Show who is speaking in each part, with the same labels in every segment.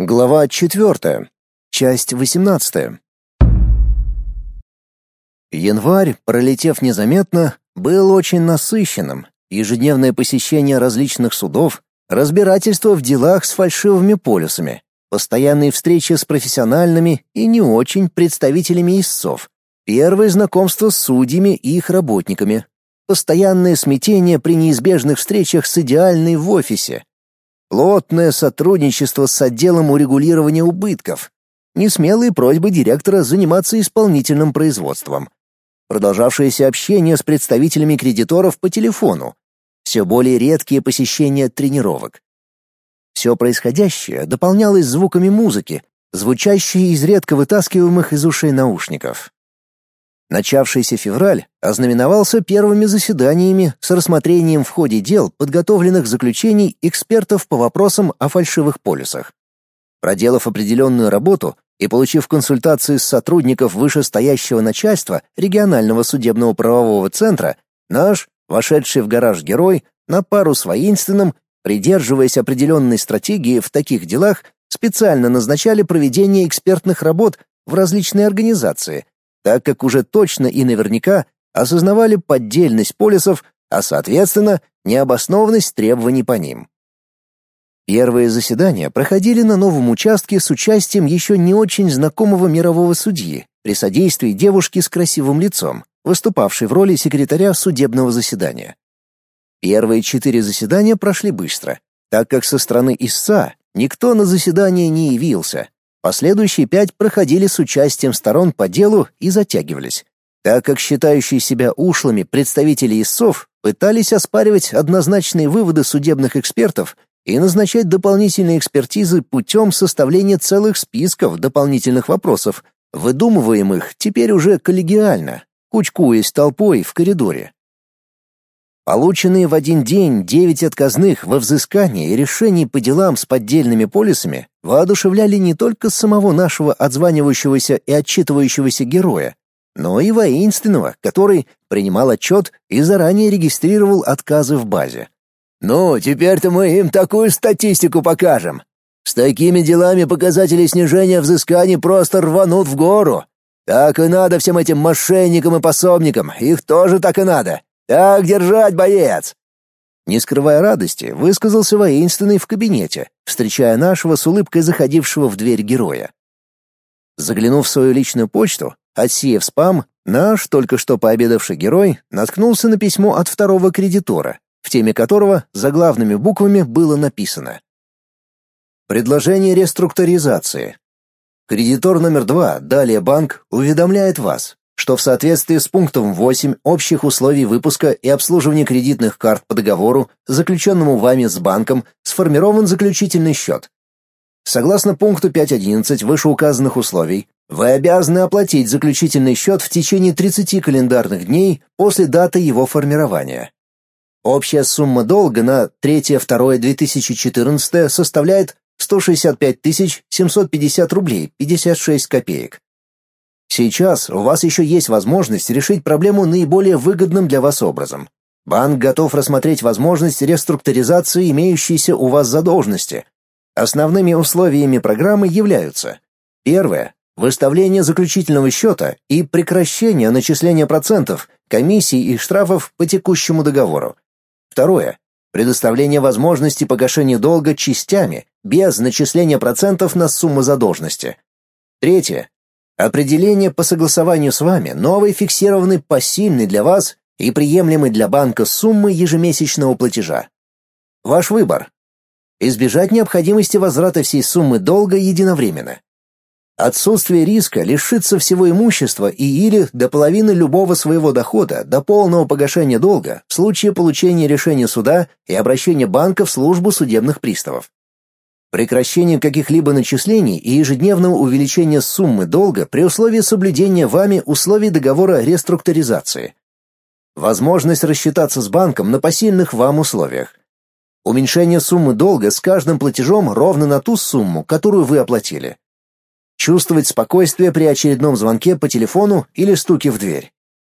Speaker 1: Глава 4. Часть 18. Январь, пролетев незаметно, был очень насыщенным. Ежедневное посещение различных судов, разбирательство в делах с фальшивыми полюсами, постоянные встречи с профессиональными и не очень представителями истцов, первые знакомства с судьями и их работниками, постоянное смятение при неизбежных встречах с идеальной в офисе, Плотное сотрудничество с отделом урегулирования убытков. Несмелые просьбы директора заниматься исполнительным производством. Продолжавшееся общение с представителями кредиторов по телефону. Все более редкие посещения тренировок. Все происходящее дополнялось звуками музыки, звучащей из редко вытаскиваемых из ушей наушников. Начавшийся февраль ознаменовался первыми заседаниями с рассмотрением в ходе дел подготовленных заключений экспертов по вопросам о фальшивых полюсах. Проделав определенную работу и получив консультации с сотрудников вышестоящего начальства регионального судебного правового центра, наш, вошедший в гараж герой, на пару с воинственным, придерживаясь определенной стратегии в таких делах, специально назначали проведение экспертных работ в различные организации, так как уже точно и наверняка осознавали поддельность полисов, а соответственно, необоснованность требований по ним. Первые заседания проходили на новом участке с участием еще не очень знакомого мирового судьи при содействии девушки с красивым лицом, выступавшей в роли секретаря судебного заседания. Первые четыре заседания прошли быстро, так как со стороны истца никто на заседание не явился, Последующие пять проходили с участием сторон по делу и затягивались, так как считающие себя ушлыми представители ИСов пытались оспаривать однозначные выводы судебных экспертов и назначать дополнительные экспертизы путем составления целых списков дополнительных вопросов, выдумываемых теперь уже коллегиально, кучкуясь толпой в коридоре. Полученные в один день девять отказных во взыскании и решений по делам с поддельными полисами воодушевляли не только самого нашего отзванивающегося и отчитывающегося героя, но и воинственного, который принимал отчет и заранее регистрировал отказы в базе. «Ну, теперь-то мы им такую статистику покажем. С такими делами показатели снижения взысканий просто рванут в гору. Так и надо всем этим мошенникам и пособникам, их тоже так и надо. «Так держать, боец!» Не скрывая радости, высказался воинственный в кабинете, встречая нашего с улыбкой заходившего в дверь героя. Заглянув в свою личную почту, отсеяв спам, наш только что пообедавший герой наткнулся на письмо от второго кредитора, в теме которого заглавными буквами было написано «Предложение реструктуризации. Кредитор номер два, далее банк, уведомляет вас, что в соответствии с пунктом 8 общих условий выпуска и обслуживания кредитных карт по договору, заключенному вами с банком, сформирован заключительный счет. Согласно пункту 5.11 вышеуказанных условий, вы обязаны оплатить заключительный счет в течение 30 календарных дней после даты его формирования. Общая сумма долга на 3-2-2014 составляет 165 750 рублей 56 копеек. Сейчас у вас еще есть возможность решить проблему наиболее выгодным для вас образом. Банк готов рассмотреть возможность реструктуризации имеющейся у вас задолженности. Основными условиями программы являются: первое выставление заключительного счета и прекращение начисления процентов, комиссий и штрафов по текущему договору. Второе предоставление возможности погашения долга частями без начисления процентов на сумму задолженности. Третье Определение по согласованию с вами новой фиксированной посильной для вас и приемлемой для банка суммы ежемесячного платежа. Ваш выбор. Избежать необходимости возврата всей суммы долга единовременно. Отсутствие риска лишиться всего имущества и или до половины любого своего дохода до полного погашения долга в случае получения решения суда и обращения банка в службу судебных приставов. Прекращение каких-либо начислений и ежедневного увеличения суммы долга при условии соблюдения вами условий договора реструктуризации. Возможность рассчитаться с банком на посильных вам условиях. Уменьшение суммы долга с каждым платежом ровно на ту сумму, которую вы оплатили. Чувствовать спокойствие при очередном звонке по телефону или стуке в дверь.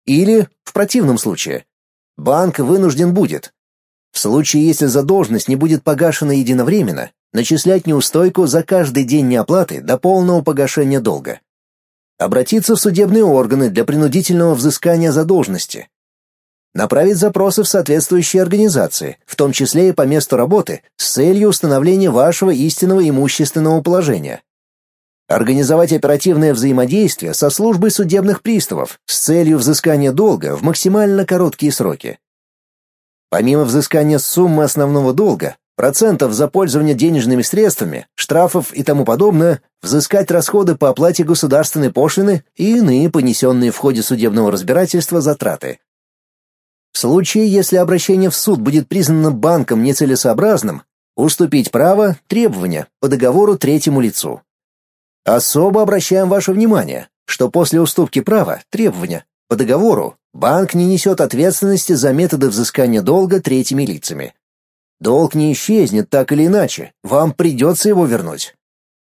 Speaker 1: Или, в противном случае, банк вынужден будет, в случае, если задолженность не будет погашена единовременно, начислять неустойку за каждый день неоплаты до полного погашения долга. Обратиться в судебные органы для принудительного взыскания задолженности. Направить запросы в соответствующие организации, в том числе и по месту работы, с целью установления вашего истинного имущественного положения. Организовать оперативное взаимодействие со службой судебных приставов с целью взыскания долга в максимально короткие сроки. Помимо взыскания суммы основного долга, процентов за пользование денежными средствами, штрафов и тому подобное, взыскать расходы по оплате государственной пошлины и иные понесенные в ходе судебного разбирательства затраты. В случае, если обращение в суд будет признано банком нецелесообразным, уступить право требования по договору третьему лицу. Особо обращаем ваше внимание, что после уступки права требования по договору банк не несет ответственности за методы взыскания долга третьими лицами. Долг не исчезнет так или иначе, вам придется его вернуть.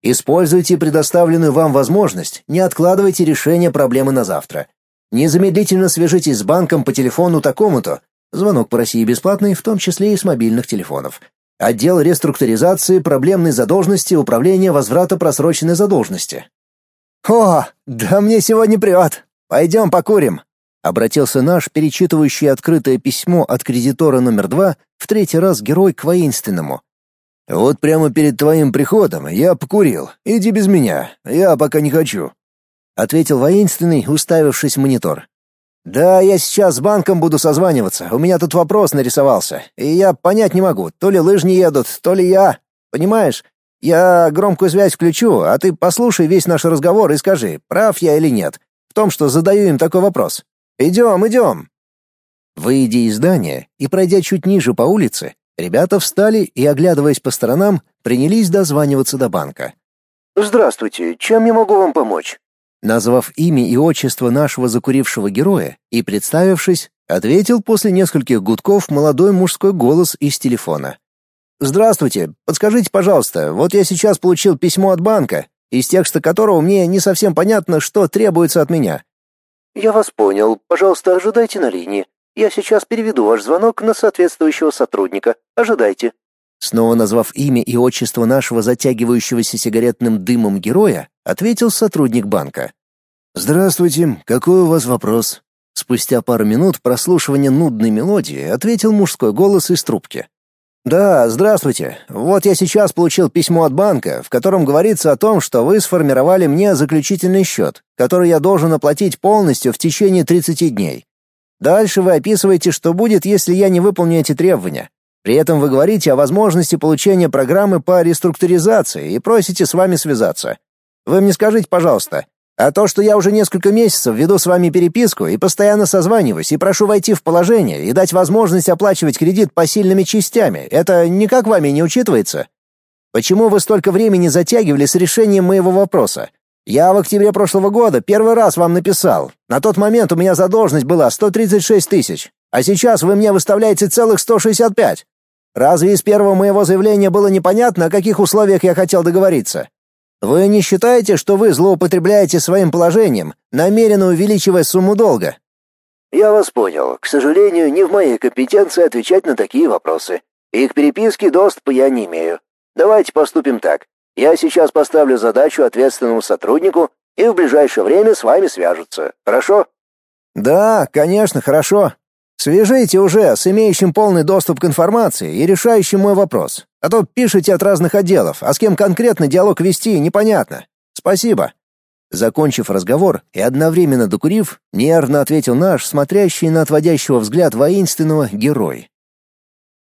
Speaker 1: Используйте предоставленную вам возможность, не откладывайте решение проблемы на завтра. Незамедлительно свяжитесь с банком по телефону такому-то. Звонок по России бесплатный, в том числе и с мобильных телефонов. Отдел реструктуризации проблемной задолженности Управления возврата просроченной задолженности. «О, да мне сегодня прет! Пойдем покурим!» Обратился наш, перечитывающий открытое письмо от кредитора номер два, в третий раз герой к воинственному. «Вот прямо перед твоим приходом я покурил. Иди без меня, я пока не хочу», — ответил воинственный, уставившись в монитор. «Да, я сейчас с банком буду созваниваться. У меня тут вопрос нарисовался. И я понять не могу, то ли лыжни едут, то ли я. Понимаешь? Я громкую связь включу, а ты послушай весь наш разговор и скажи, прав я или нет, в том, что задаю им такой вопрос. Идем, идем!» Выйдя из здания и пройдя чуть ниже по улице, ребята встали и, оглядываясь по сторонам, принялись дозваниваться до банка.
Speaker 2: «Здравствуйте, чем я могу вам помочь?»
Speaker 1: Назвав имя и отчество нашего закурившего героя и представившись, ответил после нескольких гудков молодой мужской голос из телефона. «Здравствуйте, подскажите, пожалуйста, вот я сейчас получил письмо от банка, из текста которого мне не совсем понятно, что требуется от меня».
Speaker 2: «Я вас понял. Пожалуйста, ожидайте на линии. Я сейчас переведу ваш звонок на соответствующего сотрудника. Ожидайте».
Speaker 1: Снова назвав имя и отчество нашего затягивающегося сигаретным дымом героя, ответил сотрудник банка. «Здравствуйте, какой у вас вопрос?» Спустя пару минут прослушивания нудной мелодии ответил мужской голос из трубки. «Да, здравствуйте. Вот я сейчас получил письмо от банка, в котором говорится о том, что вы сформировали мне заключительный счет, который я должен оплатить полностью в течение 30 дней. Дальше вы описываете, что будет, если я не выполню эти требования. При этом вы говорите о возможности получения программы по реструктуризации и просите с вами связаться. Вы мне скажите, пожалуйста, а то, что я уже несколько месяцев веду с вами переписку и постоянно созваниваюсь и прошу войти в положение и дать возможность оплачивать кредит посильными частями, это никак вами не учитывается? Почему вы столько времени затягивали с решением моего вопроса? Я в октябре прошлого года первый раз вам написал. На тот момент у меня задолженность была 136 тысяч, а сейчас вы мне выставляете целых 165. Разве из первого моего заявления было непонятно, о каких условиях я хотел договориться? Вы не считаете, что вы злоупотребляете своим положением, намеренно увеличивая сумму долга?
Speaker 2: Я вас понял. К сожалению, не в моей компетенции отвечать на такие вопросы. И к переписке доступа я не имею. Давайте поступим так. Я сейчас поставлю задачу ответственному сотруднику, и в ближайшее время с вами свяжутся. Хорошо?
Speaker 1: Да, конечно, хорошо. Свяжите уже с имеющим полный доступ к информации и решающим мой вопрос. А то пишете от разных отделов, а с кем конкретно диалог вести, непонятно. Спасибо. Закончив разговор и одновременно докурив, нервно ответил наш, смотрящий на отводящего взгляд воинственного, герой.